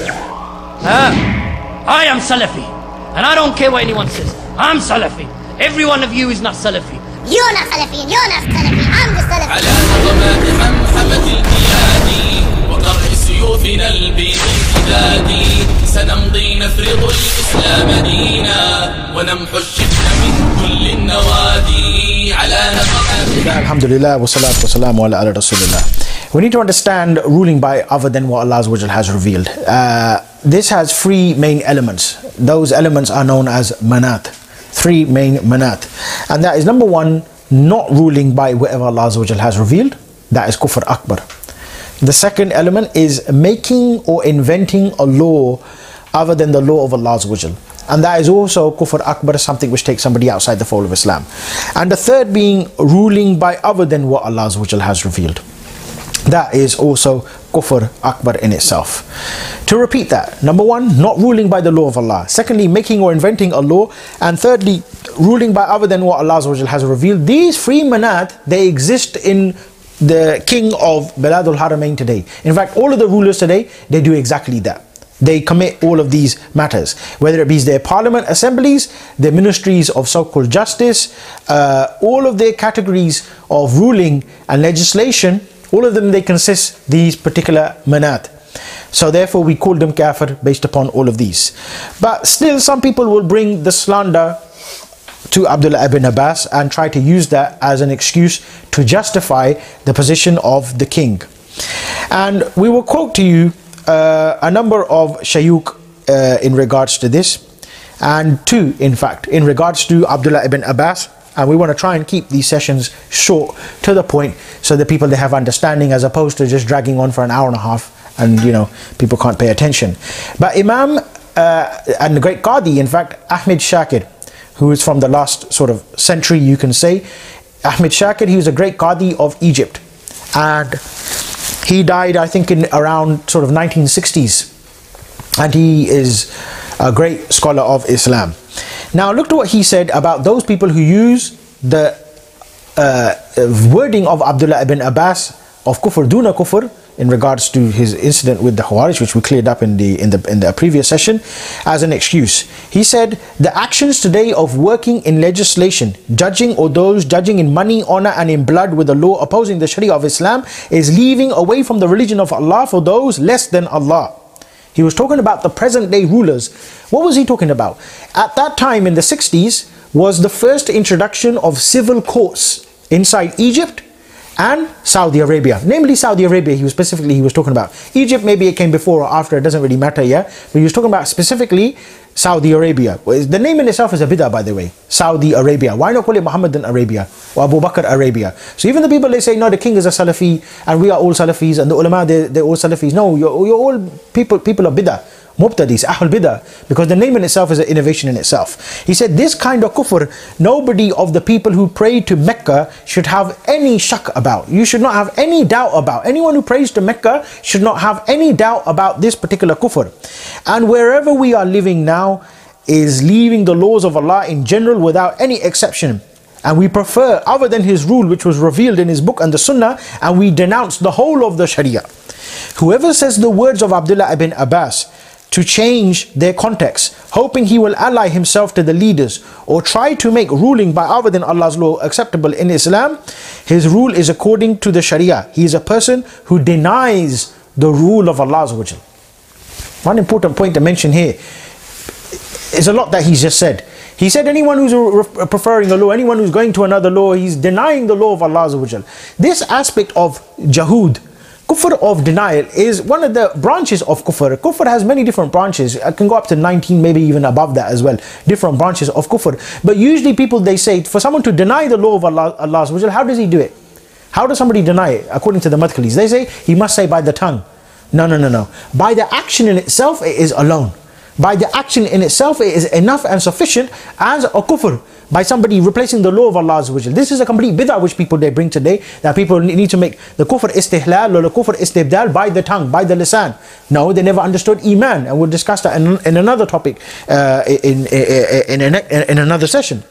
Huh? I am Salafi. And I don't care what anyone says. I'm Salafi. Every one of you is not Salafi. You're not Salafi and you're not Salafi. I'm the Salafi. على نغمات حمحمة الجياد وقرع سيوفنا البيض الجداد سنمضي نفرض الإسلام دينا ونمحو الشرك من كل النوادي على نغمات Alhamdulillah, wa salatu wa salamu ala ala rasulillah. We need to understand ruling by other than what Allah has revealed. Uh, this has three main elements. Those elements are known as manat. Three main manat. And that is number one, not ruling by whatever Allah has revealed. That is kufr akbar. The second element is making or inventing a law other than the law of Allah. And that is also kufr akbar, something which takes somebody outside the fold of Islam. And the third being ruling by other than what Allah has revealed. That is also kufr akbar in itself. To repeat that, number one, not ruling by the law of Allah. Secondly, making or inventing a law. And thirdly, ruling by other than what Allah has revealed. These three manat, they exist in the king of Biladul Haramain today. In fact, all of the rulers today, they do exactly that. They commit all of these matters, whether it be their parliament assemblies, their ministries of so called justice, uh, all of their categories of ruling and legislation, all of them they consist these particular manat. So therefore we call them kafir based upon all of these. But still some people will bring the slander to Abdullah ibn Abbas and try to use that as an excuse to justify the position of the king. And we will quote to you uh, a number of shayuk uh, in regards to this, and two, in fact, in regards to Abdullah ibn Abbas. And we want to try and keep these sessions short to the point so that people they have understanding as opposed to just dragging on for an hour and a half and you know people can't pay attention. But Imam uh, and the great Qadi, in fact, Ahmed Shakir, who is from the last sort of century, you can say. Ahmed Shakir, he was a great Qadi of Egypt. And he died, I think, in around sort of 1960s. And he is a great scholar of Islam. Now, look to what he said about those people who use the uh, wording of Abdullah ibn Abbas of kufr duna kufr in regards to his incident with the Khawarij, which we cleared up in the in the in the previous session, as an excuse. He said the actions today of working in legislation, judging or those judging in money, honor, and in blood with the law opposing the Sharia of Islam is leaving away from the religion of Allah for those less than Allah. He was talking about the present day rulers. What was he talking about? At that time in the 60s was the first introduction of civil courts inside Egypt and Saudi Arabia. Namely Saudi Arabia, he was specifically he was talking about. Egypt maybe it came before or after, it doesn't really matter, yeah. But he was talking about specifically Saudi Arabia. The name in itself is a bid'ah, by the way. Saudi Arabia. Why not call it Muhammadan Arabia or Abu Bakr Arabia? So even the people they say, no, the king is a Salafi and we are all Salafis and the ulama they're, they're all Salafis. No, you're, you're all people people of bid'ah. Mubtadis, Ahl Bidah, because the name in itself is an innovation in itself. He said, This kind of kufr, nobody of the people who pray to Mecca should have any shak about. You should not have any doubt about. Anyone who prays to Mecca should not have any doubt about this particular kufr. And wherever we are living now is leaving the laws of Allah in general without any exception. And we prefer other than his rule which was revealed in his book and the sunnah and we denounce the whole of the sharia. Whoever says the words of Abdullah ibn Abbas to change their context, hoping he will ally himself to the leaders or try to make ruling by other than Allah's law acceptable in Islam, his rule is according to the Sharia. He is a person who denies the rule of Allah. One important point to mention here is a lot that he's just said. He said anyone who's preferring a law, anyone who's going to another law, he's denying the law of Allah. This aspect of jahud, Kufr of denial is one of the branches of kufr. Kufr has many different branches. It can go up to 19, maybe even above that as well. Different branches of kufr. But usually people they say for someone to deny the law of Allah, Allah how does he do it? How does somebody deny it? According to the Madkhalis, they say he must say by the tongue. No, no, no, no. By the action in itself, it is alone. By the action in itself, it is enough and sufficient as a kufr by somebody replacing the law of Allah This is a complete bid'ah which people they bring today that people need to make the kufr istihlal or the kufr istibdal by the tongue, by the lisan. No, they never understood iman and we'll discuss that in, in another topic uh, in, in, in, in another session.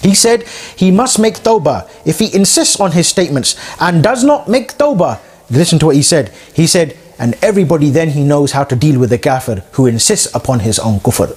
He said he must make tawbah if he insists on his statements and does not make tawbah. Listen to what he said. He said, and everybody then he knows how to deal with the kafir who insists upon his own kufr.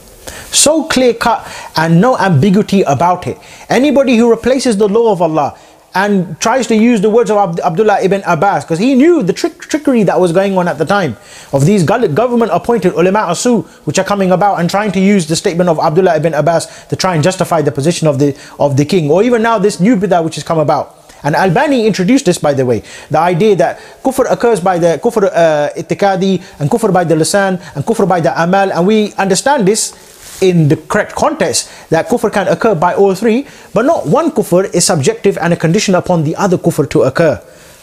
So clear cut and no ambiguity about it. Anybody who replaces the law of Allah and tries to use the words of Abd- Abdullah ibn Abbas because he knew the trick, trickery that was going on at the time of these government appointed ulama asu which are coming about and trying to use the statement of Abdullah ibn Abbas to try and justify the position of the of the king. Or even now this new bidah which has come about. And Albani introduced this by the way. The idea that kufr occurs by the kufr uh, itikadi and kufr by the lisan and kufr by the amal. And we understand this in the correct context that kufr can occur by all three, but not one kufr is subjective and a condition upon the other kufr to occur.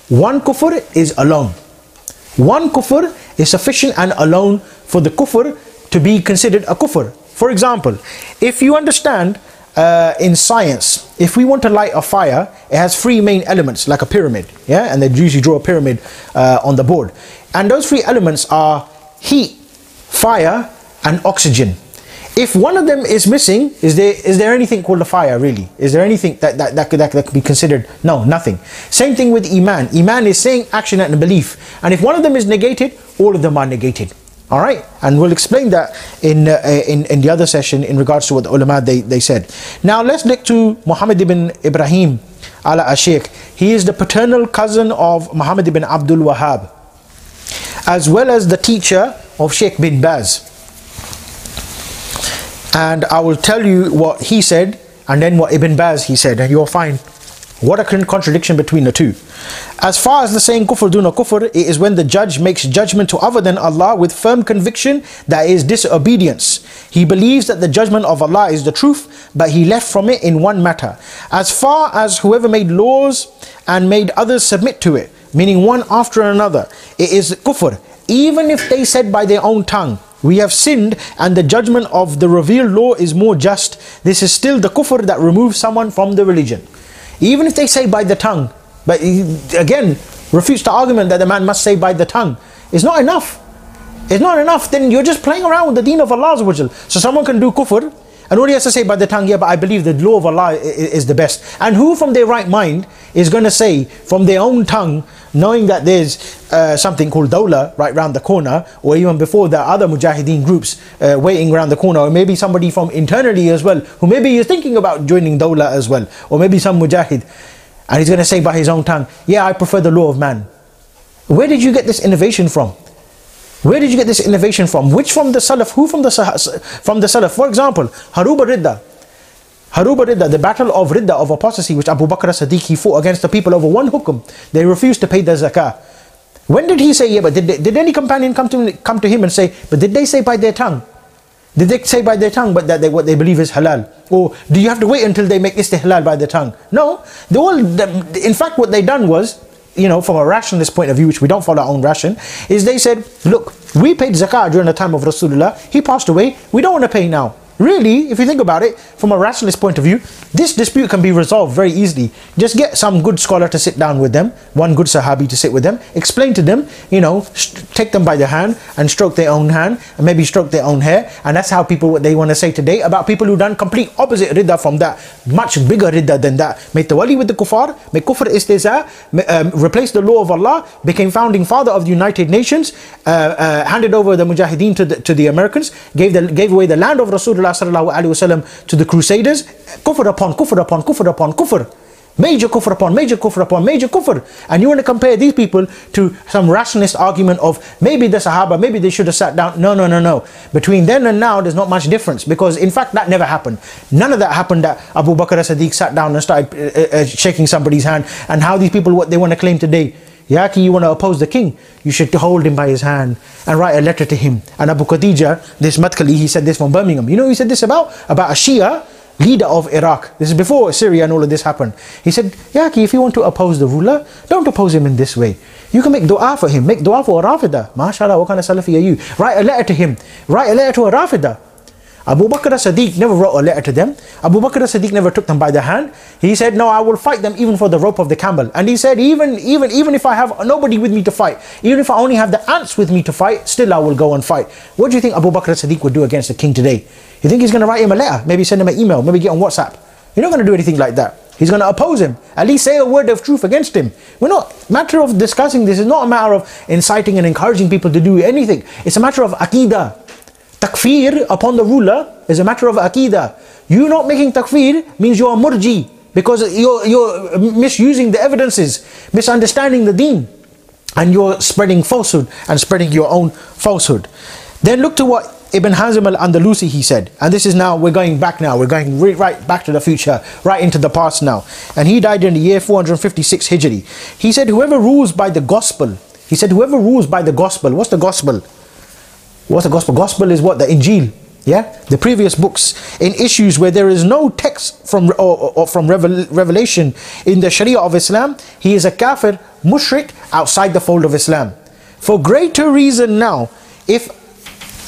One kufr is alone. One kufr is sufficient and alone for the kufr to be considered a kufr. For example, if you understand uh, in science, if we want to light a fire, it has three main elements, like a pyramid, yeah, and they usually draw a pyramid uh, on the board, and those three elements are heat, fire, and oxygen if one of them is missing, is there is there anything called a fire really? Is there anything that, that, that, could, that, that could be considered? No, nothing. Same thing with Iman. Iman is saying action and belief. And if one of them is negated, all of them are negated. All right, and we'll explain that in, uh, in in the other session in regards to what the ulama they, they said. Now let's look to Muhammad ibn Ibrahim ala Ashik. He is the paternal cousin of Muhammad ibn Abdul Wahhab, as well as the teacher of Sheikh bin Baz and I will tell you what he said and then what Ibn Baz he said, and you'll find what a contradiction between the two. As far as the saying kufr duna kufr, it is when the judge makes judgment to other than Allah with firm conviction that is disobedience. He believes that the judgment of Allah is the truth, but he left from it in one matter. As far as whoever made laws and made others submit to it, meaning one after another, it is kufr, even if they said by their own tongue, we have sinned and the judgment of the revealed law is more just. This is still the kufr that removes someone from the religion. Even if they say by the tongue, but again, refutes the argument that the man must say by the tongue. It's not enough. It's not enough, then you're just playing around with the deen of Allah. So someone can do kufr, and all he has to say by the tongue, yeah, but I believe the law of Allah is the best. And who from their right mind is going to say from their own tongue, knowing that there's uh, something called Dawla right round the corner, or even before are other Mujahideen groups uh, waiting around the corner, or maybe somebody from internally as well, who maybe is thinking about joining Dawla as well, or maybe some Mujahid, and he's going to say by his own tongue, yeah, I prefer the law of man. Where did you get this innovation from? Where did you get this innovation from? Which from the Salaf? Who from the from the Salaf? For example, Haruba Ridda. Haruba Ridda, the battle of Ridda of apostasy, which Abu Bakr as-Siddiq he fought against the people over one hukum. They refused to pay the zakah. When did he say, yeah, but did, they, did any companion come to, come to him and say, but did they say by their tongue? Did they say by their tongue but that they, what they believe is halal? Or do you have to wait until they make istihlal by their tongue? No. They all, in fact, what they done was, you know, from a rationalist point of view, which we don't follow our own ration, is they said, look, we paid zakah during the time of Rasulullah. He passed away. We don't want to pay now. Really, if you think about it, from a rationalist point of view, this dispute can be resolved very easily. Just get some good scholar to sit down with them, one good Sahabi to sit with them, explain to them, you know, take them by the hand and stroke their own hand, and maybe stroke their own hair. And that's how people, what they want to say today about people who done complete opposite ridda from that, much bigger ridda than that. Make tawali with the kuffar, make kufr istiza, um, replace the law of Allah, became founding father of the United Nations, uh, uh, handed over the mujahideen to the, to the Americans, gave, the, gave away the land of Rasulullah Rasulullah to the Crusaders, kufr upon kufr upon kufr upon kufr. Major kufr upon major kufr upon major kufr. And you want to compare these people to some rationalist argument of maybe the Sahaba, maybe they should have sat down. No, no, no, no. Between then and now, there's not much difference because in fact that never happened. None of that happened that Abu Bakr as-Siddiq sat down and started uh, uh, shaking somebody's hand and how these people, what they want to claim today. Yaki, you want to oppose the king, you should hold him by his hand and write a letter to him. And Abu Khadija, this Madkhali, he said this from Birmingham. You know he said this about? About a Shia leader of Iraq. This is before Syria and all of this happened. He said, Yaki, if you want to oppose the ruler, don't oppose him in this way. You can make dua for him. Make dua for a Rafida. MashaAllah, what kind of Salafi are you? Write a letter to him. Write a letter to a Rafida. Abu Bakr as-Siddiq never wrote a letter to them. Abu Bakr as-Siddiq never took them by the hand. He said, no, I will fight them even for the rope of the camel. And he said, even, even, even if I have nobody with me to fight, even if I only have the ants with me to fight, still I will go and fight. What do you think Abu Bakr as-Siddiq would do against the king today? You think he's going to write him a letter? Maybe send him an email? Maybe get on WhatsApp? You're not going to do anything like that. He's going to oppose him. At least say a word of truth against him. We're not matter of discussing this is not a matter of inciting and encouraging people to do anything. It's a matter of aqidah. Takfir upon the ruler is a matter of aqidah. You not making takfir means you're a murji because you're, you're misusing the evidences, misunderstanding the deen, and you're spreading falsehood and spreading your own falsehood. Then look to what Ibn Hazm al-Andalusi he said, and this is now we're going back now, we're going right back to the future, right into the past now. And he died in the year 456 Hijri. He said, whoever rules by the gospel, he said, whoever rules by the gospel, what's the gospel? What's the gospel? Gospel is what the Injil, yeah, the previous books in issues where there is no text from or, or from revel, revelation in the Sharia of Islam. He is a kafir, mushrik outside the fold of Islam. For greater reason now, if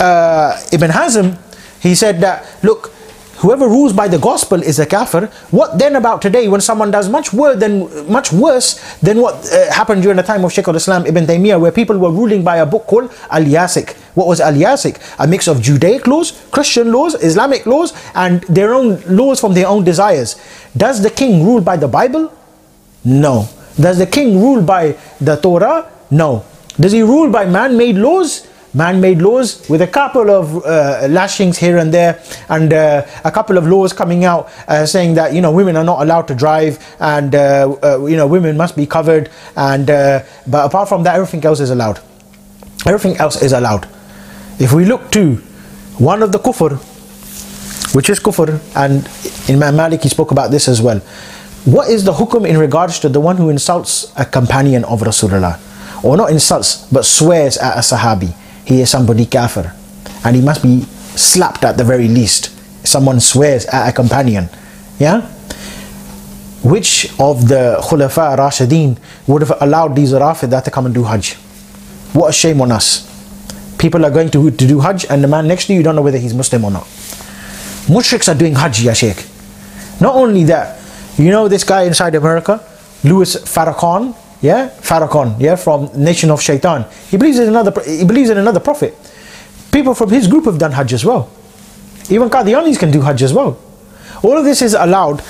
uh, Ibn Hazm, he said that, look, whoever rules by the gospel is a kafir. What then about today when someone does much worse than, much worse than what uh, happened during the time of Shaykh al-Islam Ibn Taymiyyah where people were ruling by a book called Al-Yasik. What was Al-Yasik? A mix of Judaic laws, Christian laws, Islamic laws and their own laws from their own desires. Does the king rule by the Bible? No. Does the king rule by the Torah? No. Does he rule by man-made laws? Man-made laws with a couple of uh, lashings here and there and uh, a couple of laws coming out uh, saying that you know women are not allowed to drive and uh, uh, you know women must be covered and uh, but apart from that everything else is allowed. Everything else is allowed. If we look to one of the kufr which is kufr and Imam Malik he spoke about this as well. What is the hukum in regards to the one who insults a companion of Rasulullah? Or not insults but swears at a sahabi he is somebody kafir. And he must be slapped at the very least. Someone swears at a companion. Yeah? Which of the khulafa rashidin would have allowed these rafidah to come and do hajj? What a shame on us. People are going to, to do hajj and the man next to you don't know whether he's muslim or not. Mushriks are doing hajj ya sheikh. Not only that you know this guy inside america louis farrakhan yeah? Farrakhan yeah from nation of shaitan. He believes in another he believes in another prophet. People from his group have done hajj as well. Even Qadianis can do hajj as well. All of this is allowed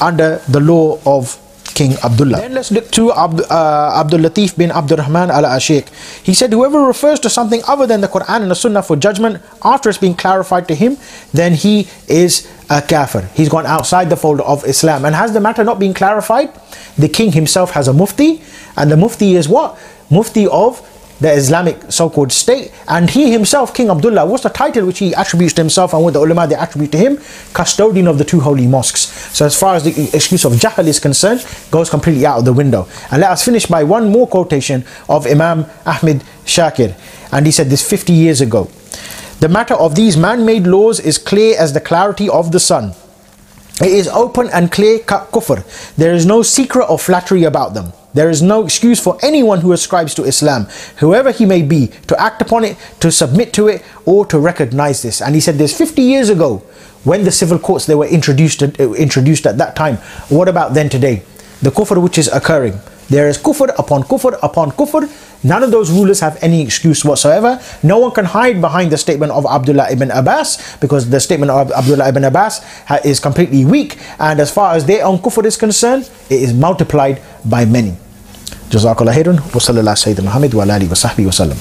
under the law of King Abdullah. Then let's look to Abd, uh, Abdul Latif bin Abdul Rahman al Ashiq. He said, Whoever refers to something other than the Quran and the Sunnah for judgment after it's been clarified to him, then he is a kafir. He's gone outside the fold of Islam. And has the matter not been clarified? The king himself has a mufti, and the mufti is what? Mufti of the Islamic so-called state. And he himself King Abdullah what's the title which he attributes to himself and what the ulama they attribute to him custodian of the two holy mosques. So as far as the excuse of Jahl is concerned goes completely out of the window. And let us finish by one more quotation of Imam Ahmed Shakir. And he said this 50 years ago. The matter of these man-made laws is clear as the clarity of the sun. It is open and clear cut kufr. There is no secret or flattery about them there is no excuse for anyone who ascribes to Islam, whoever he may be, to act upon it, to submit to it, or to recognize this. And he said this 50 years ago, when the civil courts they were introduced uh, introduced at that time. What about then today? The kufr which is occurring. There is kufr upon kufr upon kufr. None of those rulers have any excuse whatsoever. No one can hide behind the statement of Abdullah ibn Abbas because the statement of Abdullah ibn Abbas is completely weak. And as far as their own kufr is concerned, it is multiplied by many. جزاك الله خيرا وصلى الله سيدنا محمد وعلى آله وصحبه وسلم.